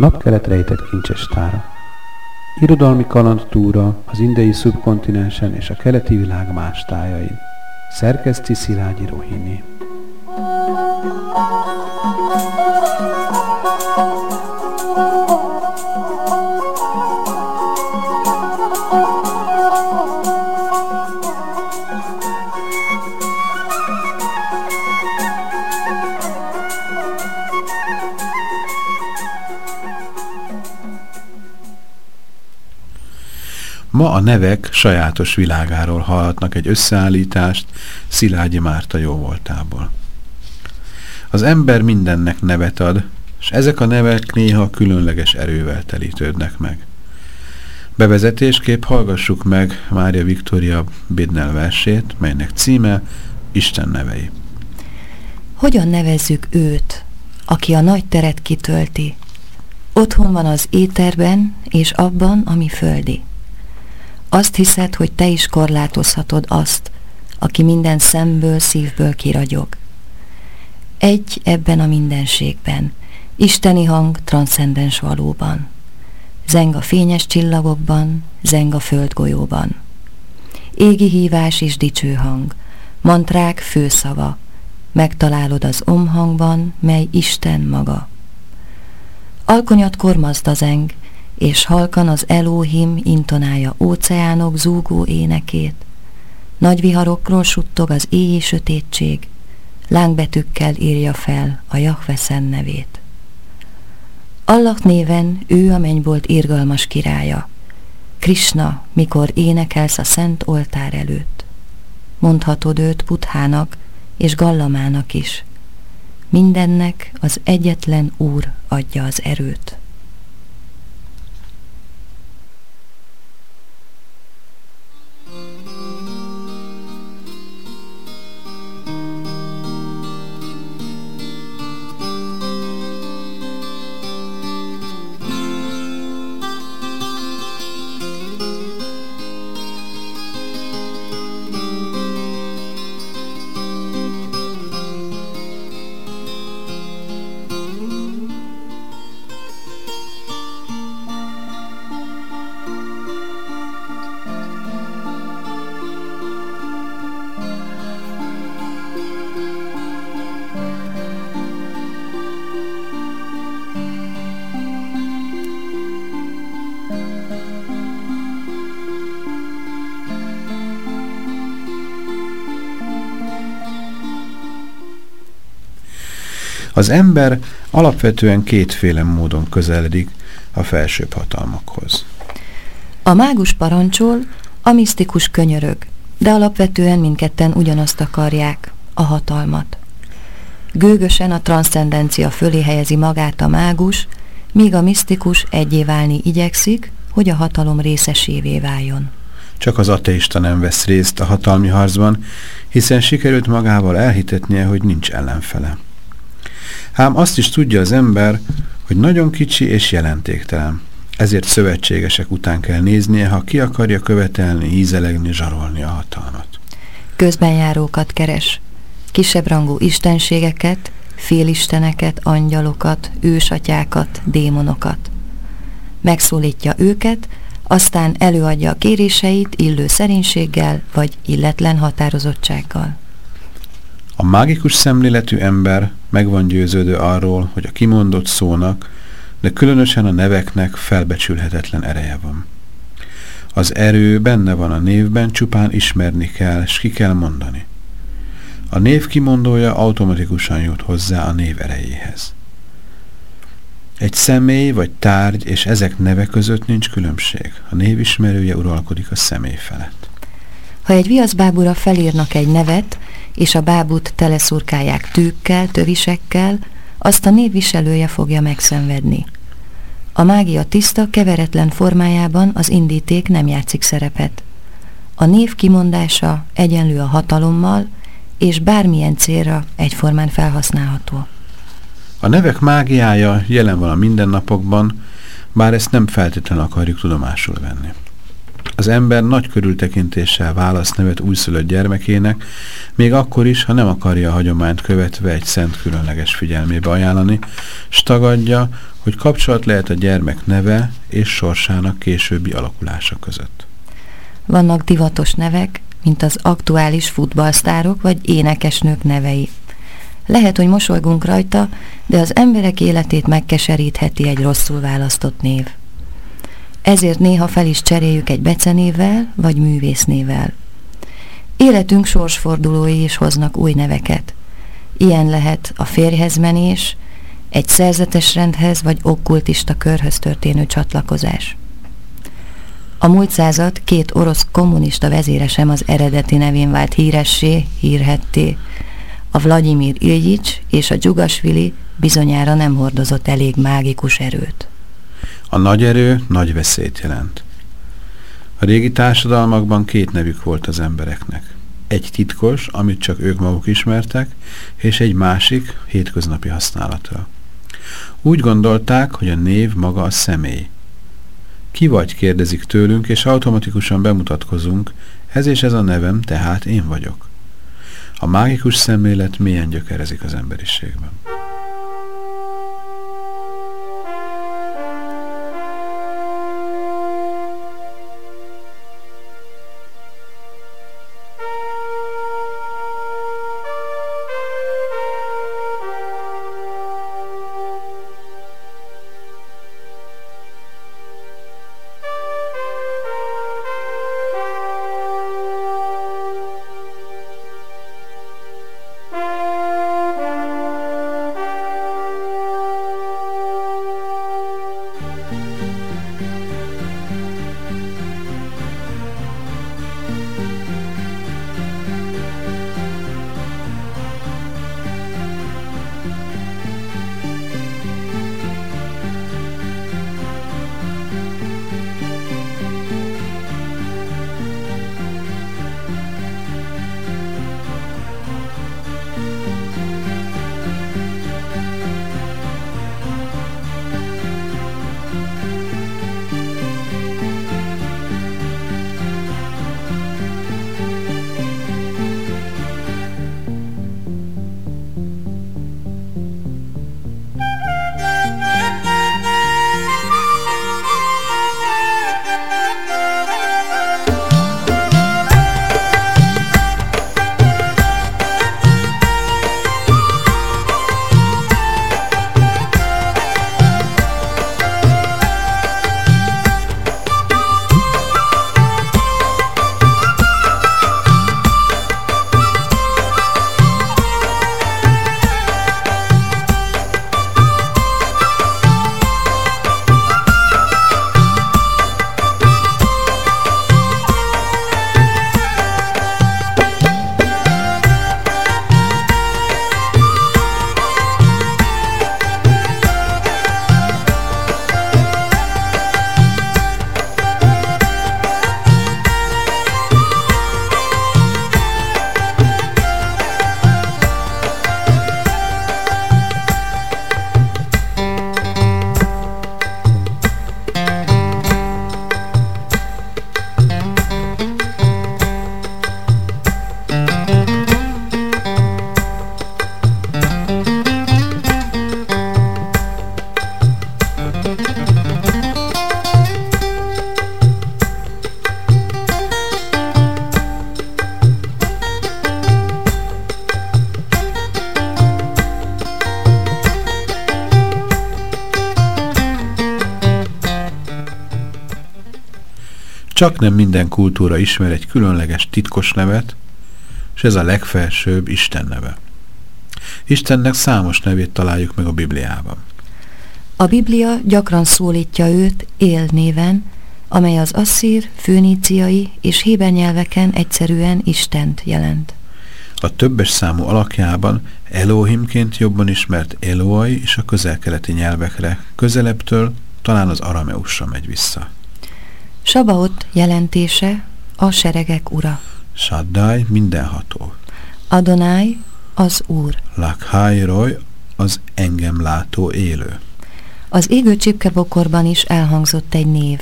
napkelet rejtett kincses tára. Irodalmi kalandtúra az indiai szubkontinensen és a keleti világ más tájain. Szerkeszti Szilágyi Rohini. Ma a nevek sajátos világáról hallhatnak egy összeállítást Szilágyi Márta jóvoltából. Az ember mindennek nevet ad, és ezek a nevek néha különleges erővel telítődnek meg. Bevezetésképp hallgassuk meg Mária Viktória Bidnel versét, melynek címe Isten nevei. Hogyan nevezzük őt, aki a nagy teret kitölti? Otthon van az éterben és abban, ami földi. Azt hiszed, hogy te is korlátozhatod azt, aki minden szemből, szívből kiragyog. Egy ebben a mindenségben, isteni hang transzcendens valóban. Zeng a fényes csillagokban, zeng a földgolyóban. Égi hívás és dicső hang, mantrák főszava, megtalálod az omhangban, mely Isten maga. Alkonyat kormazd a zeng, és halkan az Elohim intonálja óceánok zúgó énekét. Nagy viharokról suttog az éjjé sötétség, lángbetűkkel írja fel a Jahveszen nevét. Allah néven ő a mennybolt irgalmas királya, Krishna, mikor énekelsz a szent oltár előtt. Mondhatod őt Puthának és Gallamának is. Mindennek az egyetlen Úr adja az erőt. Az ember alapvetően kétféle módon közeledik a felsőbb hatalmakhoz. A mágus parancsol, a misztikus könyörög, de alapvetően mindketten ugyanazt akarják, a hatalmat. Gőgösen a transzcendencia fölé helyezi magát a mágus, míg a misztikus egyé válni igyekszik, hogy a hatalom részesévé váljon. Csak az ateista nem vesz részt a hatalmi harcban, hiszen sikerült magával elhitetnie, hogy nincs ellenfele. Ám azt is tudja az ember, hogy nagyon kicsi és jelentéktelen. Ezért szövetségesek után kell néznie, ha ki akarja követelni, ízelegni, zsarolni a hatalmat. Közbenjárókat keres, kisebb rangú istenségeket, félisteneket, angyalokat, ősatyákat, démonokat. Megszólítja őket, aztán előadja a kéréseit illő szerénységgel vagy illetlen határozottsággal. A mágikus szemléletű ember meg van győződő arról, hogy a kimondott szónak, de különösen a neveknek felbecsülhetetlen ereje van. Az erő benne van a névben, csupán ismerni kell, s ki kell mondani. A név kimondója automatikusan jut hozzá a név erejéhez. Egy személy vagy tárgy és ezek neve között nincs különbség. A névismerője uralkodik a személy felett. Ha egy viaszbábúra felírnak egy nevet, és a bábút teleszurkálják tűkkel, tövisekkel, azt a névviselője fogja megszenvedni. A mágia tiszta, keveretlen formájában az indíték nem játszik szerepet. A név kimondása egyenlő a hatalommal, és bármilyen célra egyformán felhasználható. A nevek mágiája jelen van a mindennapokban, bár ezt nem feltétlenül akarjuk tudomásul venni. Az ember nagy körültekintéssel választ nevet újszülött gyermekének, még akkor is, ha nem akarja a hagyományt követve egy szent különleges figyelmébe ajánlani, s tagadja, hogy kapcsolat lehet a gyermek neve és sorsának későbbi alakulása között. Vannak divatos nevek, mint az aktuális futballsztárok vagy énekesnők nevei. Lehet, hogy mosolygunk rajta, de az emberek életét megkeserítheti egy rosszul választott név. Ezért néha fel is cseréljük egy becenévvel vagy művésznével. Életünk sorsfordulói is hoznak új neveket. Ilyen lehet a férjhez menés, egy szerzetes rendhez vagy okkultista körhöz történő csatlakozás. A múlt század két orosz kommunista vezére sem az eredeti nevén vált híressé, hírhetté. A Vladimir Ilyics és a Dzsugasvili bizonyára nem hordozott elég mágikus erőt. A nagy erő nagy veszélyt jelent. A régi társadalmakban két nevük volt az embereknek. Egy titkos, amit csak ők maguk ismertek, és egy másik, hétköznapi használata. Úgy gondolták, hogy a név maga a személy. Ki vagy, kérdezik tőlünk, és automatikusan bemutatkozunk, ez és ez a nevem, tehát én vagyok. A mágikus szemlélet milyen gyökerezik az emberiségben. Csak nem minden kultúra ismer egy különleges titkos nevet, és ez a legfelsőbb Isten neve. Istennek számos nevét találjuk meg a Bibliában. A Biblia gyakran szólítja őt él néven, amely az asszír, főníciai és héber nyelveken egyszerűen Istent jelent. A többes számú alakjában Elohimként jobban ismert Eloi és a közelkeleti nyelvekre közelebbtől talán az arameusra megy vissza. Sabaot jelentése a seregek ura. Shaddai mindenható. Adonai az Úr. Lakhai az engem látó élő. Az égő csipkebokorban is elhangzott egy név.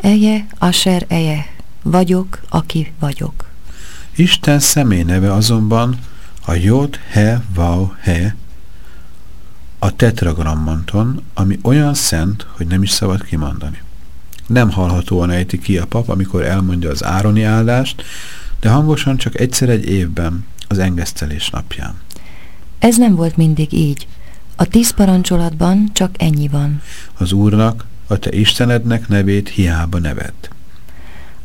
Eje, Asher Eje, vagyok, aki vagyok. Isten személy neve azonban a Jod, He, Vau, He, a tetragrammanton, ami olyan szent, hogy nem is szabad kimondani. Nem hallhatóan ejti ki a pap, amikor elmondja az ároni áldást, de hangosan csak egyszer egy évben, az engesztelés napján. Ez nem volt mindig így. A tíz parancsolatban csak ennyi van. Az Úrnak, a te Istenednek nevét hiába neved.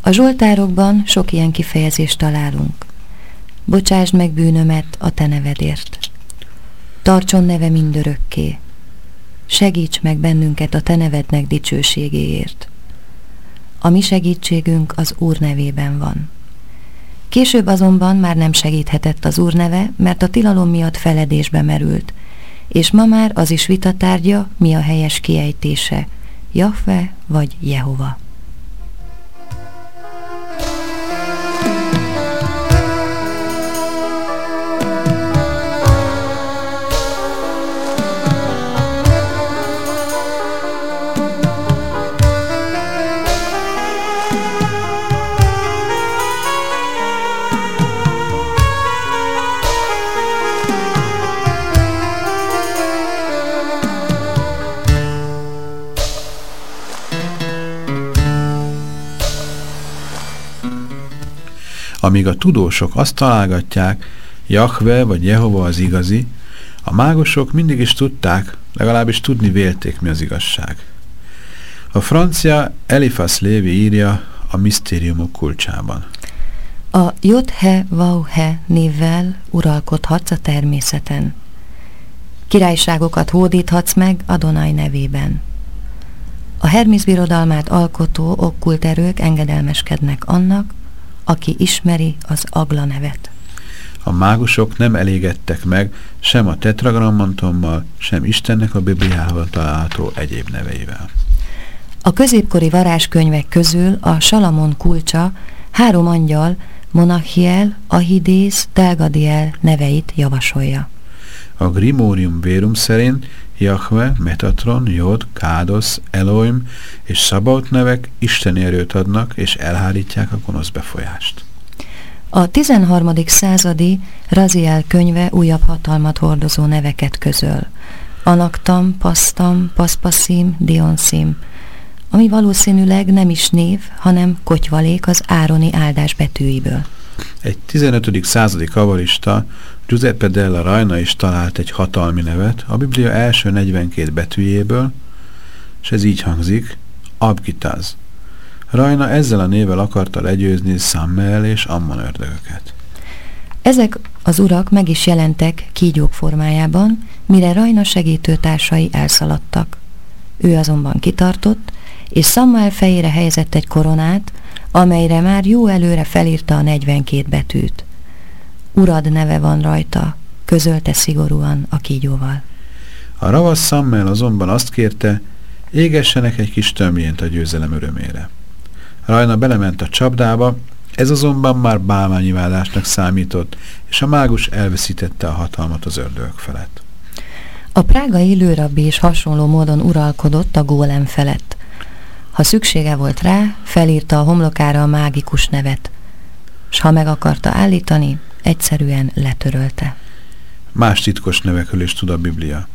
A Zsoltárokban sok ilyen kifejezést találunk. Bocsásd meg bűnömet a te nevedért. Tartson neve mindörökké. Segíts meg bennünket a te nevednek dicsőségéért. A mi segítségünk az Úr nevében van. Később azonban már nem segíthetett az úr neve, mert a tilalom miatt feledésbe merült, és ma már az is vitatárgya, mi a helyes kiejtése, Jahve vagy Jehova. Amíg a tudósok azt találgatják, Jahve vagy Jehova az igazi, a mágosok mindig is tudták, legalábbis tudni vélték, mi az igazság. A francia Eliphas Lévi írja a misztériumok kulcsában. A Jodhe Vauhe névvel uralkodhatsz a természeten. Királyságokat hódíthatsz meg Adonai nevében. A Hermes birodalmát alkotó okkult erők engedelmeskednek annak, aki ismeri az Agla nevet. A mágusok nem elégedtek meg sem a tetragrammantommal, sem Istennek a Bibliával található egyéb neveivel. A középkori varázskönyvek közül a Salamon kulcsa három angyal, Monachiel, Ahidész, Telgadiel neveit javasolja. A Grimórium Vérum szerint Jahve, Metatron, Jod, Kádosz, Elohim és Szabaut nevek isteni erőt adnak és elhárítják a gonosz befolyást. A 13. századi Raziel könyve újabb hatalmat hordozó neveket közöl. Anaktam, Pasztam, Paszpaszim, Dionszim, ami valószínűleg nem is név, hanem kotyvalék az ároni áldás betűiből. Egy 15. századi kavarista Giuseppe della Rajna is talált egy hatalmi nevet a Biblia első 42 betűjéből, és ez így hangzik, Abgitaz. Rajna ezzel a nével akarta legyőzni Sammel és Amman ördögöket. Ezek az urak meg is jelentek kígyók formájában, mire Rajna segítőtársai elszaladtak. Ő azonban kitartott, és Samuel fejére helyezett egy koronát, amelyre már jó előre felírta a 42 betűt. Urad neve van rajta, közölte szigorúan a kígyóval. A ravasz Sammel azonban azt kérte, égessenek egy kis tömjént a győzelem örömére. Rajna belement a csapdába, ez azonban már bálványiválásnak számított, és a mágus elveszítette a hatalmat az ördögök felett. A prágai lőrabbi is hasonló módon uralkodott a gólem felett. Ha szüksége volt rá, felírta a homlokára a mágikus nevet, s ha meg akarta állítani, egyszerűen letörölte. Más titkos nevekről is tud a Biblia.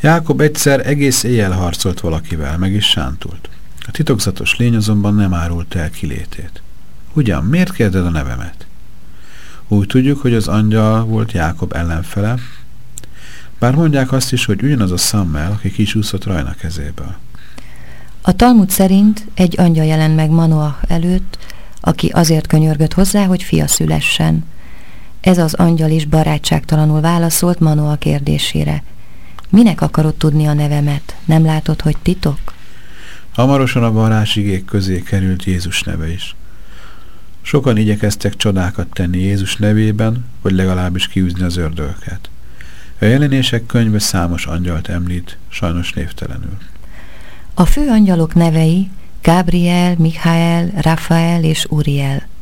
Jákob egyszer egész éjjel harcolt valakivel, meg is sántult. A titokzatos lény azonban nem árult el kilétét. Ugyan, miért kérded a nevemet? Úgy tudjuk, hogy az angyal volt Jákob ellenfele, bár mondják azt is, hogy ugyanaz a Sammel, aki kisúszott Rajna kezéből. A Talmud szerint egy angyal jelent meg Manoah előtt, aki azért könyörgött hozzá, hogy fia szülessen. Ez az angyal is barátságtalanul válaszolt Manoah kérdésére. Minek akarod tudni a nevemet? Nem látod, hogy titok? Hamarosan a varázsigék közé került Jézus neve is. Sokan igyekeztek csodákat tenni Jézus nevében, vagy legalábbis kiűzni az ördögöket. A jelenések könyve számos angyalt említ, sajnos névtelenül. A fő angyalok nevei Gabriel, Michael, Rafael és Uriel.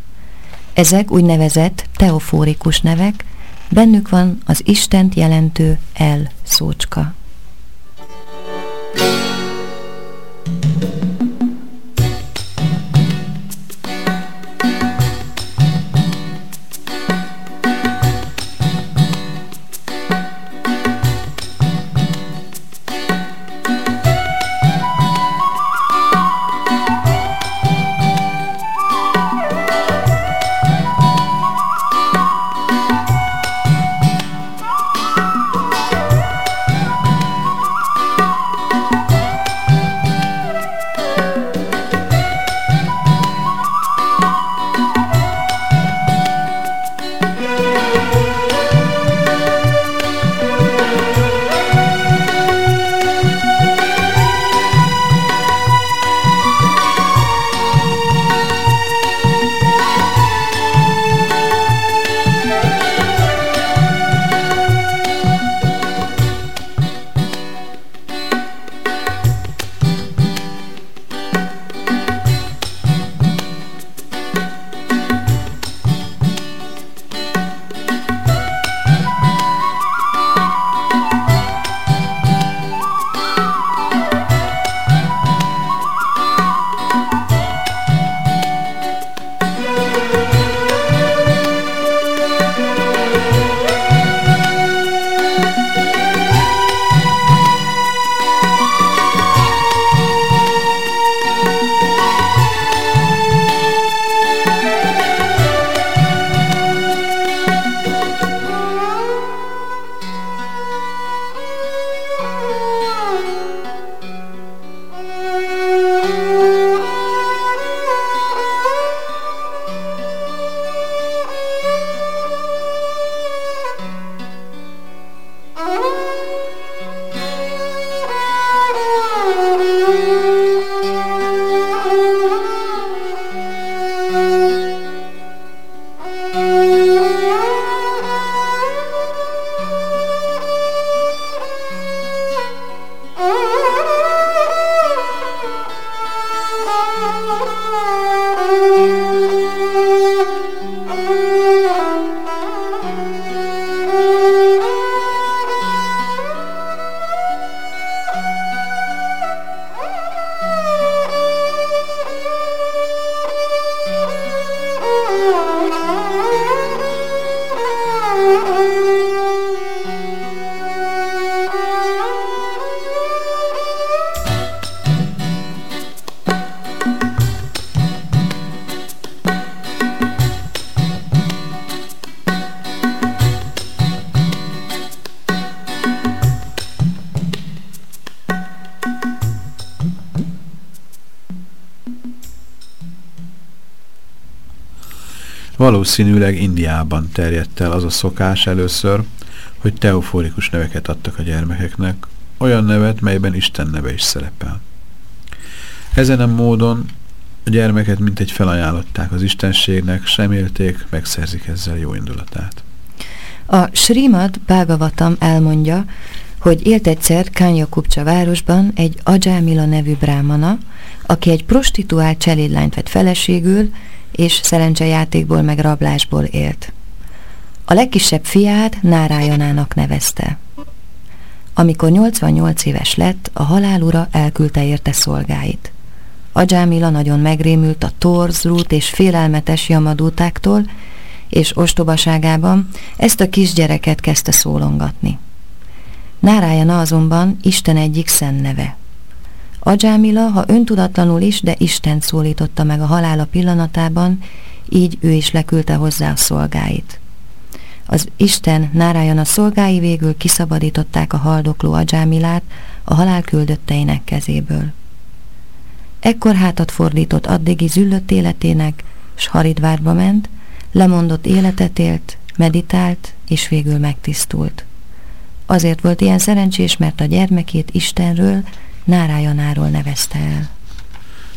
Ezek úgynevezett teofórikus nevek, bennük van az Istent jelentő El szócska. Valószínűleg Indiában terjedt el az a szokás először, hogy teoforikus neveket adtak a gyermekeknek, olyan nevet, melyben Isten neve is szerepel. Ezen a módon a gyermeket mintegy felajánlották az istenségnek, sem élték, megszerzik ezzel jó indulatát. A Srimad Bhagavatam elmondja, hogy élt egyszer Kanya Kupcsa városban egy Ajámila nevű brámana, aki egy prostituált cselédlányt vett feleségül, és szerencsejátékból meg rablásból élt. A legkisebb fiát Nárájanának nevezte. Amikor 88 éves lett, a halálura elküldte érte szolgáit. Ajámila nagyon megrémült a torzrút és félelmetes jamadútáktól, és ostobaságában ezt a kisgyereket kezdte szólongatni. Nárájana azonban Isten egyik szent Ajámila, ha öntudatlanul is, de Isten szólította meg a halála pillanatában, így ő is leküldte hozzá a szolgáit. Az Isten Nárájana szolgái végül kiszabadították a haldokló Ajámilát a halál küldötteinek kezéből. Ekkor hátat fordított addigi züllött életének, s Haridvárba ment, lemondott életet élt, meditált, és végül megtisztult. Azért volt ilyen szerencsés, mert a gyermekét Istenről, Nárájanáról nevezte el.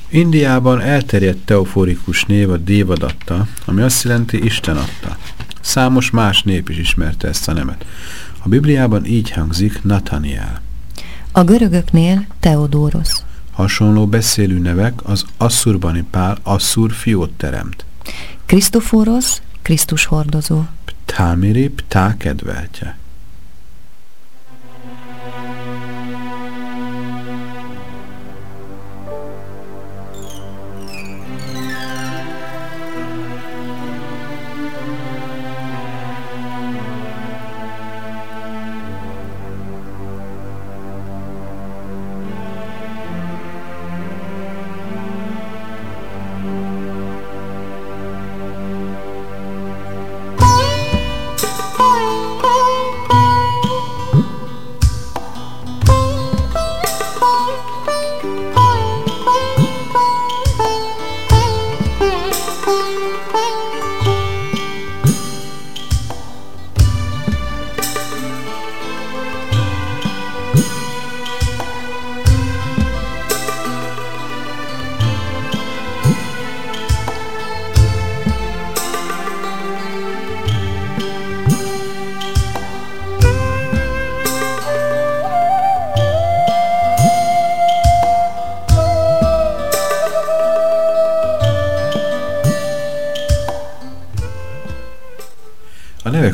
Indiában elterjedt teoforikus név a Dévadatta, ami azt jelenti Isten adta. Számos más nép is ismerte ezt a nemet. A Bibliában így hangzik Nathaniel. A görögöknél Teodóros. Hasonló beszélő nevek az asszurbani pál asszur fiót teremt. Krisztoforos, Krisztus hordozó. Ptámiri, ptá kedveltje.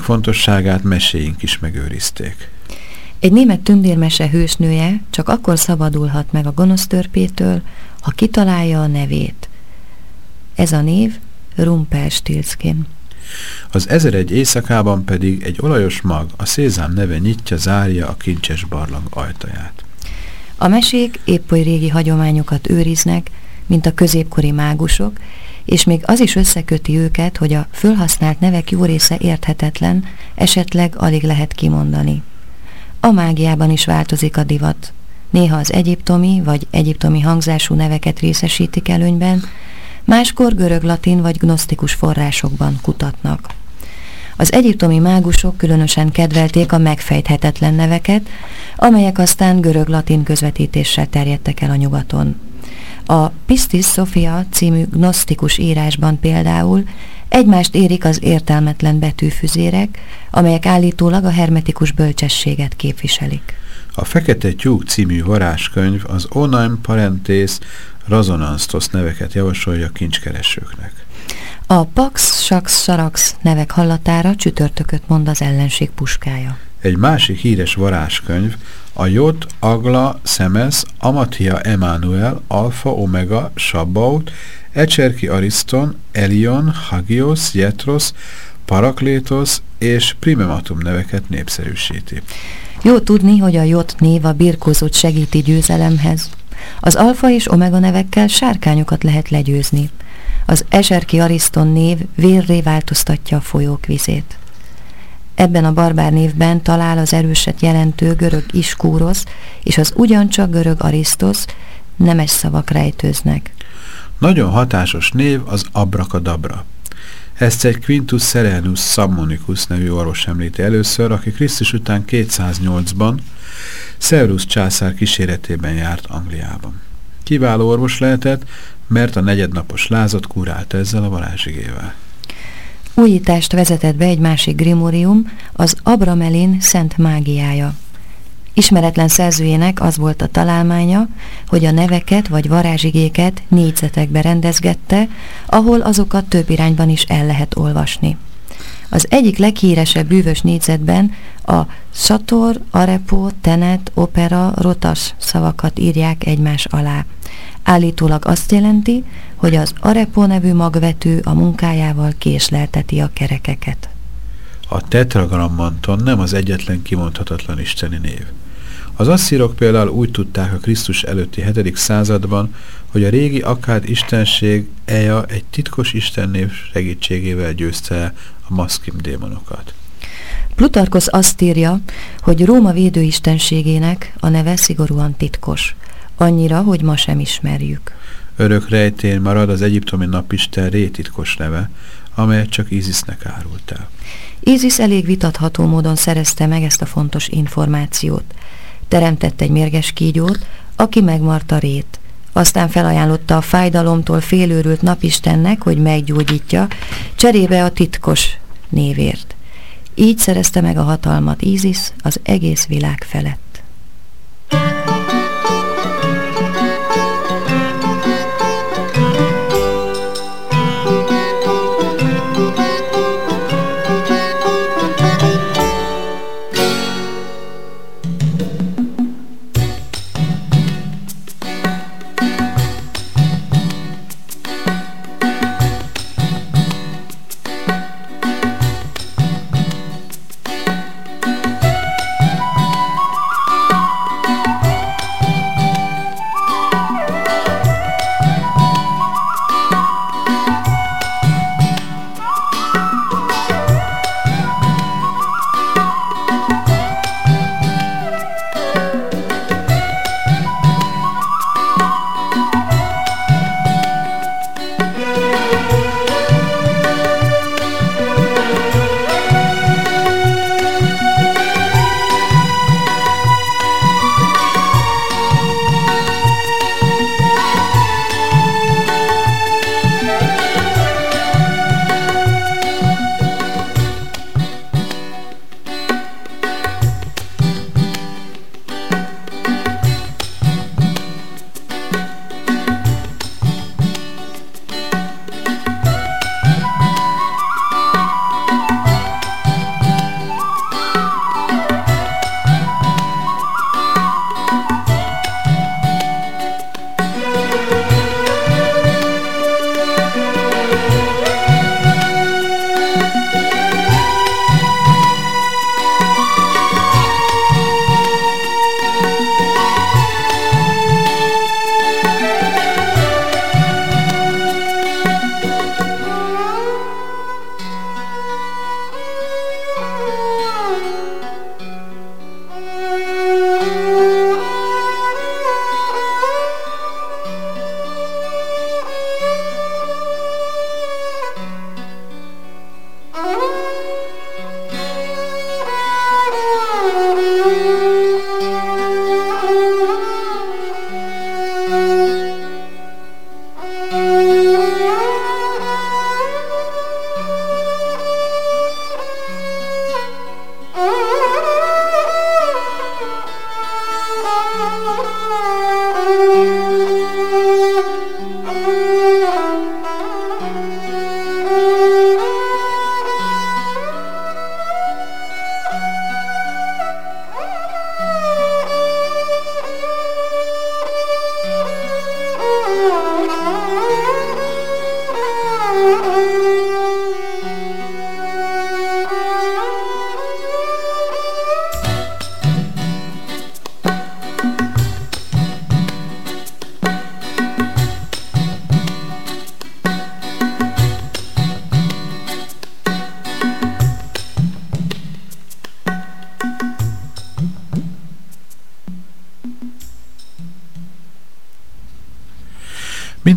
Fontosságát meséink is megőrizték. Egy német tündérmese hősnője csak akkor szabadulhat meg a gonosz törpétől, ha kitalálja a nevét. Ez a név Rumpelstiltskin. Az ezeregy éjszakában pedig egy olajos mag, a szézám neve nyitja, zárja a kincses barlang ajtaját. A mesék épp oly régi hagyományokat őriznek, mint a középkori mágusok, és még az is összeköti őket, hogy a fölhasznált nevek jó része érthetetlen, esetleg alig lehet kimondani. A mágiában is változik a divat. Néha az egyiptomi vagy egyiptomi hangzású neveket részesítik előnyben, máskor görög-latin vagy gnosztikus forrásokban kutatnak. Az egyiptomi mágusok különösen kedvelték a megfejthetetlen neveket, amelyek aztán görög-latin közvetítéssel terjedtek el a nyugaton. A Pistis Sophia című gnosztikus írásban például egymást érik az értelmetlen betűfüzérek, amelyek állítólag a hermetikus bölcsességet képviselik. A Fekete Tyúk című varázskönyv az Onaim Parentész Razonansztos neveket javasolja kincskeresőknek. A Pax Sax Sarax nevek hallatára csütörtököt mond az ellenség puskája. Egy másik híres varázskönyv a Jot, Agla, Szemesz, Amatia Emanuel, Alfa, Omega, Sabaut, Ecserki Ariston, Elion, Hagios, Jetros, Paraklétos és Primematum neveket népszerűsíti. Jó tudni, hogy a Jot név a birkózót segíti győzelemhez. Az alfa és omega nevekkel sárkányokat lehet legyőzni. Az Eserki Ariston név vérré változtatja a folyók vizét. Ebben a barbár névben talál az erőset jelentő görög iskúrosz és az ugyancsak görög arisztosz nemes szavak rejtőznek. Nagyon hatásos név az abrakadabra. Ezt egy Quintus Serenus Sammonicus nevű orvos említi először, aki Krisztus után 208-ban Severus császár kíséretében járt Angliában. Kiváló orvos lehetett, mert a negyednapos lázat kurált ezzel a varázsigével. Újítást vezetett be egy másik grimórium, az Abramelin szent mágiája. Ismeretlen szerzőjének az volt a találmánya, hogy a neveket vagy varázsigéket négyzetekbe rendezgette, ahol azokat több irányban is el lehet olvasni. Az egyik leghíresebb bűvös négyzetben a Sator, Arepo, Tenet, Opera, Rotas szavakat írják egymás alá. Állítólag azt jelenti, hogy az Arepo nevű magvető a munkájával késlelteti a kerekeket. A tetragrammanton nem az egyetlen kimondhatatlan isteni név. Az asszírok például úgy tudták a Krisztus előtti 7. században, hogy a régi akád istenség Eja egy titkos istennév segítségével győzte a maszkim démonokat. Plutarkosz azt írja, hogy Róma védőistenségének a neve szigorúan titkos, annyira, hogy ma sem ismerjük. Örök rejtén marad az egyiptomi napisten Ré titkos neve, amelyet csak Ízisnek árult el. Ízis elég vitatható módon szerezte meg ezt a fontos információt. Teremtett egy mérges kígyót, aki megmarta Rét. Aztán felajánlotta a fájdalomtól félőrült napistennek, hogy meggyógyítja, cserébe a titkos névért. Így szerezte meg a hatalmat Ízis az egész világ felett.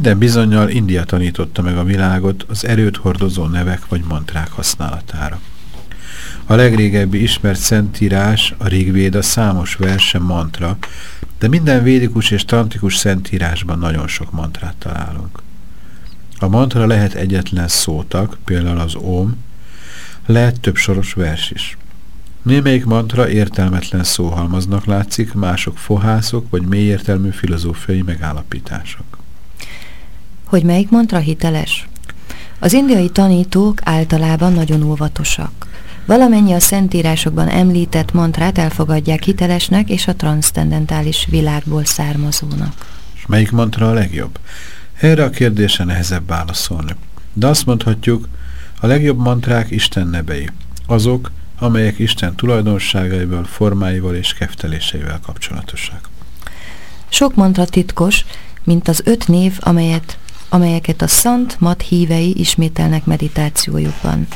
Minden bizonyal India tanította meg a világot az erőt hordozó nevek vagy mantrák használatára. A legrégebbi ismert szentírás, a Rigvéda számos verse mantra, de minden védikus és tantikus szentírásban nagyon sok mantrát találunk. A mantra lehet egyetlen szótak, például az Om, lehet több soros vers is. Némelyik mantra értelmetlen szóhalmaznak látszik, mások fohászok vagy mélyértelmű filozófiai megállapítások. Hogy melyik mantra hiteles? Az indiai tanítók általában nagyon óvatosak. Valamennyi a szentírásokban említett mantrát elfogadják hitelesnek és a transzcendentális világból származónak. És melyik mantra a legjobb? Erre a kérdésre nehezebb válaszolni. De azt mondhatjuk, a legjobb mantrák Isten nebei. Azok, amelyek Isten tulajdonságaival, formáival és kefteléseivel kapcsolatosak. Sok mantra titkos, mint az öt név, amelyet, amelyeket a szant mat hívei ismételnek meditációjukban.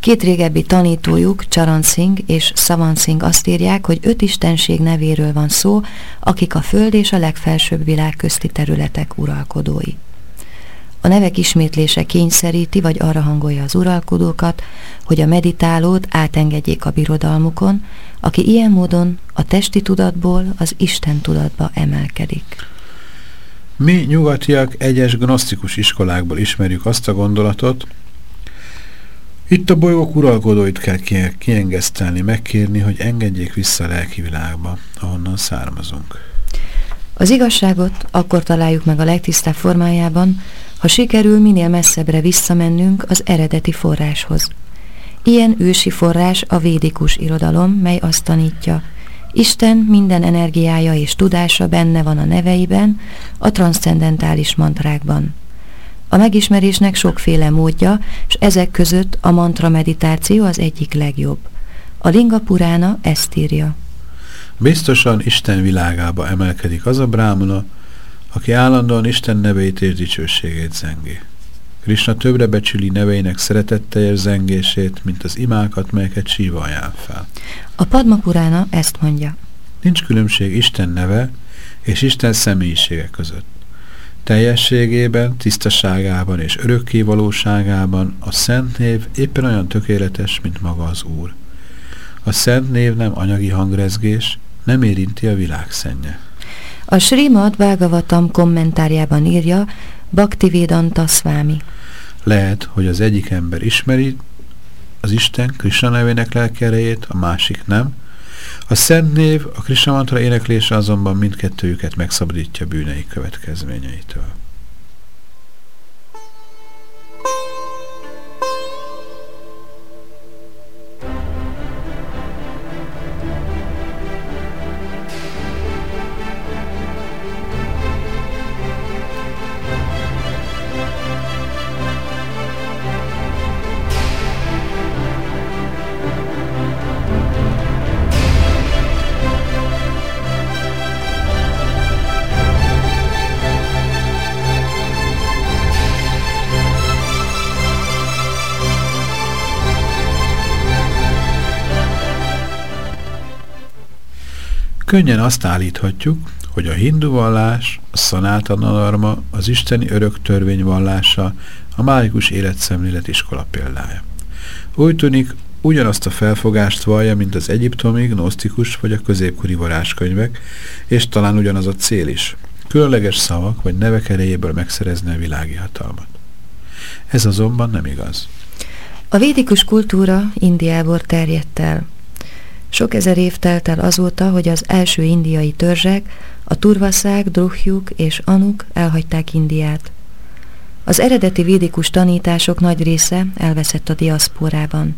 Két régebbi tanítójuk, Charan Singh és Savan Singh azt írják, hogy öt istenség nevéről van szó, akik a föld és a legfelsőbb világ közti területek uralkodói. A nevek ismétlése kényszeríti vagy arra hangolja az uralkodókat, hogy a meditálót átengedjék a birodalmukon, aki ilyen módon a testi tudatból az Isten tudatba emelkedik. Mi nyugatiak egyes gnosztikus iskolákból ismerjük azt a gondolatot, itt a bolygók uralkodóit kell kiengesztelni, megkérni, hogy engedjék vissza a lelki világba, ahonnan származunk. Az igazságot akkor találjuk meg a legtisztább formájában, ha sikerül minél messzebbre visszamennünk az eredeti forráshoz. Ilyen ősi forrás a védikus irodalom, mely azt tanítja, Isten minden energiája és tudása benne van a neveiben, a transzcendentális mantrákban. A megismerésnek sokféle módja, és ezek között a mantra meditáció az egyik legjobb. A Linga Purána ezt írja. Biztosan Isten világába emelkedik az a brámuna, aki állandóan Isten neveit és dicsőségét zengi. Krishna többre becsüli neveinek szeretetteljes zengését, mint az imákat, melyeket síva ajánl fel. A Padma Purána ezt mondja. Nincs különbség Isten neve és Isten személyisége között. Teljességében, tisztaságában és örökké valóságában a szent név éppen olyan tökéletes, mint maga az Úr. A szent név nem anyagi hangrezgés, nem érinti a világ szennye. A Srimad Bhagavatam kommentárjában írja Bhaktivedanta Swami. Lehet, hogy az egyik ember ismeri az Isten Krishna nevének lelkerejét, a másik nem, a szent név, a Krishna mantra éneklése azonban mindkettőjüket megszabadítja bűnei következményeitől. Könnyen azt állíthatjuk, hogy a hindu vallás, a szanátanadharma, az isteni örök törvény vallása a mágikus életszemlélet iskola példája. Úgy tűnik, ugyanazt a felfogást vallja, mint az egyiptomi, gnosztikus vagy a középkori varázskönyvek, és talán ugyanaz a cél is. Különleges szavak vagy nevek erejéből megszerezni a világi hatalmat. Ez azonban nem igaz. A védikus kultúra Indiából terjedt el. Sok ezer év telt el azóta, hogy az első indiai törzsek, a turvaszák, druhjuk és anuk elhagyták Indiát. Az eredeti védikus tanítások nagy része elveszett a diaszporában.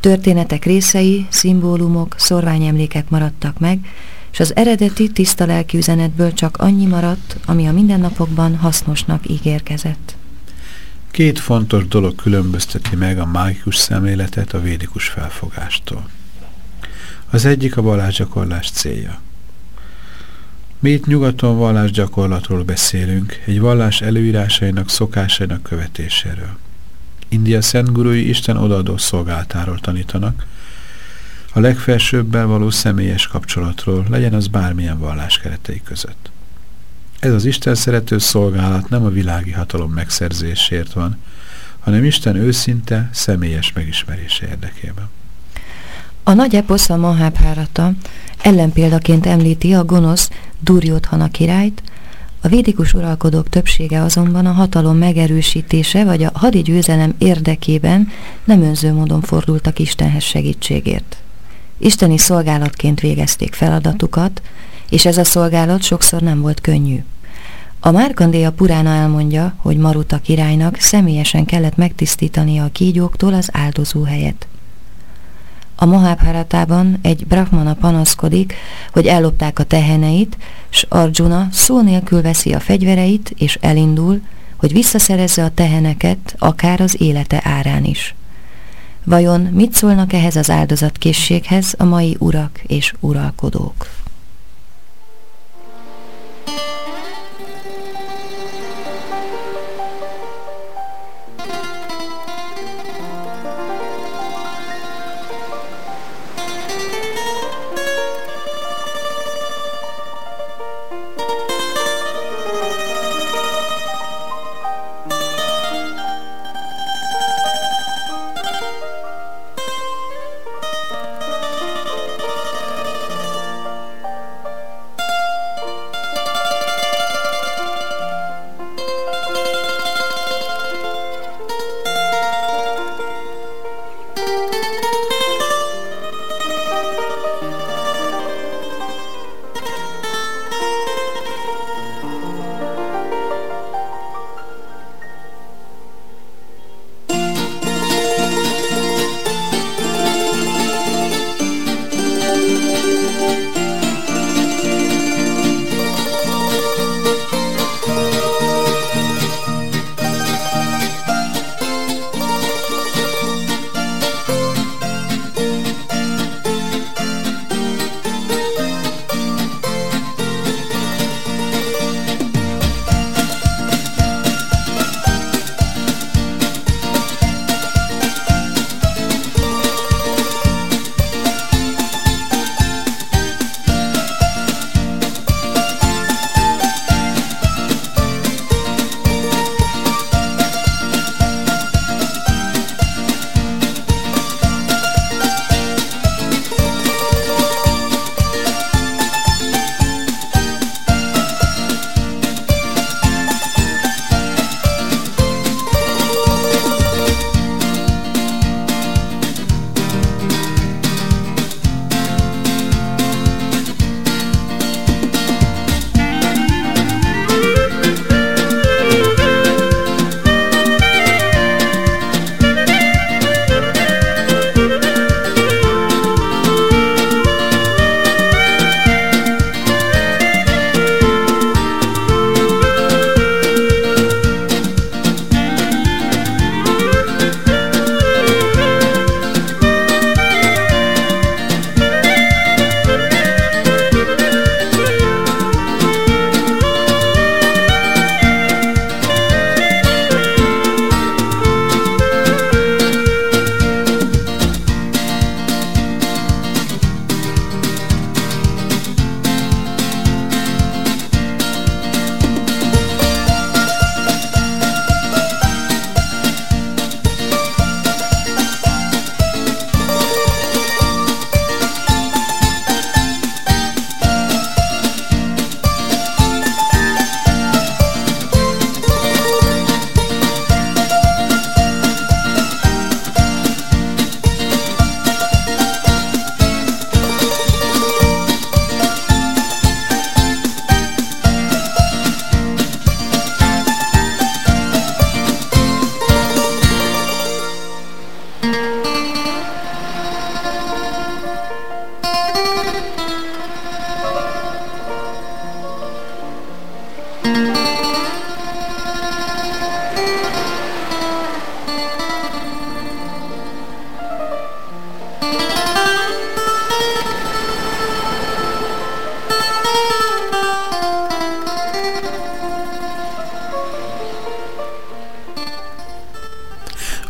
Történetek részei, szimbólumok, szorványemlékek maradtak meg, és az eredeti tiszta lelki üzenetből csak annyi maradt, ami a mindennapokban hasznosnak ígérkezett. Két fontos dolog különbözteti meg a mágikus szemléletet a védikus felfogástól. Az egyik a vallásgyakorlás célja. Mi itt nyugaton vallásgyakorlatról beszélünk, egy vallás előírásainak, szokásainak követéséről. India Szent Gurui Isten odaadó szolgáltáról tanítanak, a legfelsőbbel való személyes kapcsolatról, legyen az bármilyen vallás keretei között. Ez az Isten szerető szolgálat nem a világi hatalom megszerzésért van, hanem Isten őszinte, személyes megismerése érdekében. A nagy eposz a Mahábhárata ellenpéldaként említi a gonosz Duryodhana királyt, a védikus uralkodók többsége azonban a hatalom megerősítése vagy a hadi győzelem érdekében nem önző módon fordultak Istenhez segítségért. Isteni szolgálatként végezték feladatukat, és ez a szolgálat sokszor nem volt könnyű. A Márkandéja Purána elmondja, hogy Maruta királynak személyesen kellett megtisztítania a kígyóktól az áldozó helyet. A Mahábharatában egy brahmana panaszkodik, hogy ellopták a teheneit, s Arjuna szó nélkül veszi a fegyvereit, és elindul, hogy visszaszerezze a teheneket, akár az élete árán is. Vajon mit szólnak ehhez az áldozatkészséghez a mai urak és uralkodók?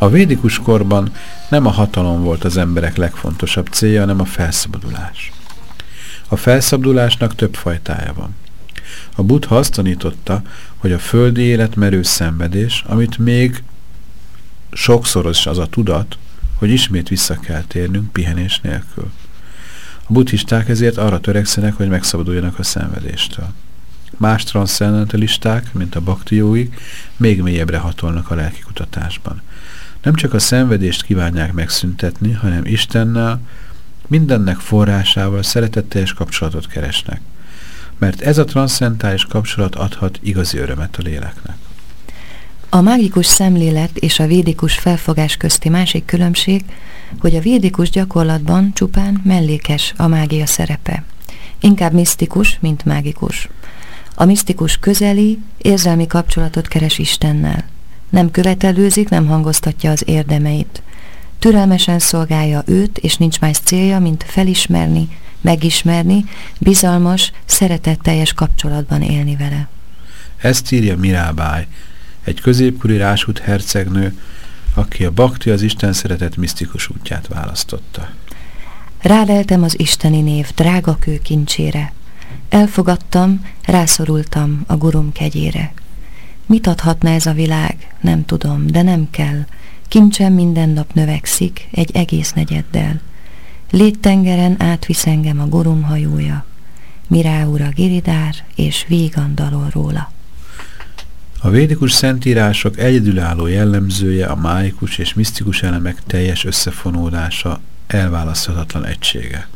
A védikus korban nem a hatalom volt az emberek legfontosabb célja, hanem a felszabadulás. A felszabadulásnak több fajtája van. A buddha azt tanította, hogy a földi élet merő szenvedés, amit még sokszoros az a tudat, hogy ismét vissza kell térnünk pihenés nélkül. A buddhisták ezért arra törekszenek, hogy megszabaduljanak a szenvedéstől. Más transzcendentalisták, mint a baktióik, még mélyebbre hatolnak a lelki kutatásban. Nem csak a szenvedést kívánják megszüntetni, hanem Istennel, mindennek forrásával szeretetteljes kapcsolatot keresnek. Mert ez a transzcentális kapcsolat adhat igazi örömet a léleknek. A mágikus szemlélet és a védikus felfogás közti másik különbség, hogy a védikus gyakorlatban csupán mellékes a mágia szerepe. Inkább misztikus, mint mágikus. A misztikus közeli, érzelmi kapcsolatot keres Istennel. Nem követelőzik, nem hangoztatja az érdemeit. Türelmesen szolgálja őt, és nincs más célja, mint felismerni, megismerni, bizalmas, szeretetteljes kapcsolatban élni vele. Ezt írja Mirábály, egy középkori rásút hercegnő, aki a bakti az Isten szeretet misztikus útját választotta. Ráleltem az isteni név drága kő kincsére. Elfogadtam, rászorultam a gurum kegyére. Mit adhatna ez a világ? Nem tudom, de nem kell. Kincsem minden nap növekszik, egy egész negyeddel. Léttengeren átvisz engem a gurum hajója. Mirá ura giridár, és vígan dalol róla. A védikus szentírások egyedülálló jellemzője a máikus és misztikus elemek teljes összefonódása, elválaszthatatlan egysége.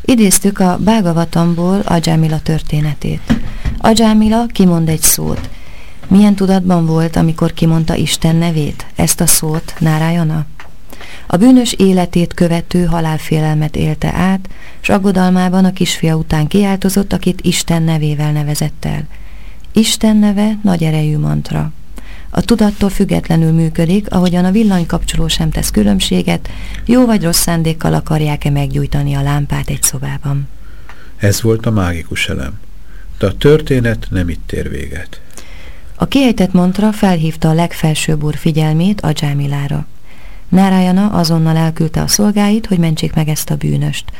Idéztük a Bágavatamból Ajamila történetét. Ajamila kimond egy szót. Milyen tudatban volt, amikor kimondta Isten nevét, ezt a szót, Nárájana? A bűnös életét követő halálfélelmet élte át, s aggodalmában a kisfia után kiáltozott, akit Isten nevével nevezett el. Isten neve nagy erejű mantra. A tudattól függetlenül működik, ahogyan a villanykapcsoló sem tesz különbséget, jó vagy rossz szándékkal akarják-e meggyújtani a lámpát egy szobában. Ez volt a mágikus elem. De a történet nem itt ér véget. A kiejtett mantra felhívta a legfelsőbb úr figyelmét a dzsámilára. Nárájana azonnal elküldte a szolgáit, hogy mentsék meg ezt a bűnöst.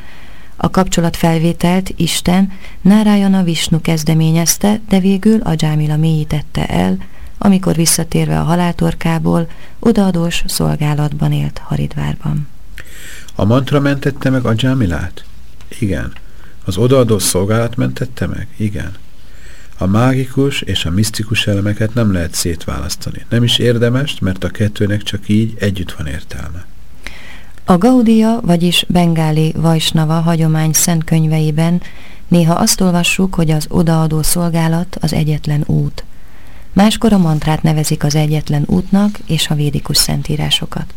A kapcsolatfelvételt Isten Nárájana Visnu kezdeményezte, de végül a dzsámila mélyítette el, amikor visszatérve a haláltorkából odaadós szolgálatban élt Haridvárban. A mantra mentette meg a dzsámilát? Igen. Az odaadó szolgálat mentette meg? Igen. A mágikus és a misztikus elemeket nem lehet szétválasztani. Nem is érdemes, mert a kettőnek csak így együtt van értelme. A Gaudia, vagyis Bengáli Vajsnava hagyomány szent könyveiben néha azt olvassuk, hogy az odaadó szolgálat az egyetlen út. Máskor a mantrát nevezik az egyetlen útnak és a védikus szentírásokat.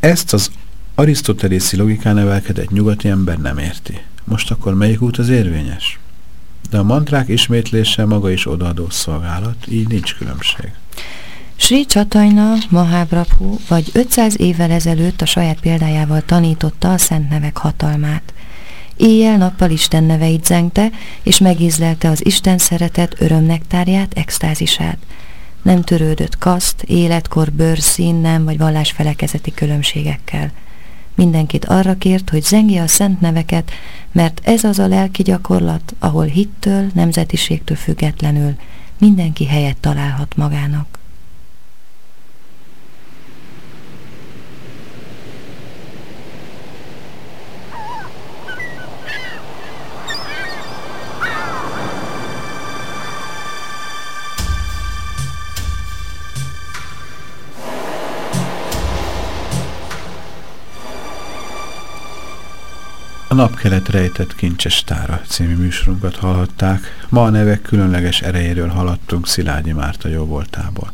Ezt az arisztotelészi logikán nevelkedett nyugati ember nem érti. Most akkor melyik út az érvényes? De a mantrák ismétlése maga is odaadó szolgálat, így nincs különbség. Sri Csatajna Mahaprabhu vagy 500 évvel ezelőtt a saját példájával tanította a szent nevek hatalmát. Éjjel-nappal Isten neveit zengte, és megízlelte az Isten szeretet örömnektárját, extázisát. Nem törődött kaszt, életkor, bőrszín, nem vagy vallásfelekezeti különbségekkel. Mindenkit arra kért, hogy zengje a szent neveket, mert ez az a lelki gyakorlat, ahol hittől, nemzetiségtől függetlenül mindenki helyet találhat magának. Napkelet rejtett kincses tára című műsorunkat hallhatták. Ma a nevek különleges erejéről haladtunk Szilágyi Márta jó voltából.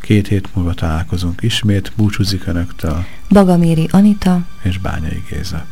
Két hét múlva találkozunk ismét, búcsúzik Önöktől Bagaméri Anita és Bányai Géza.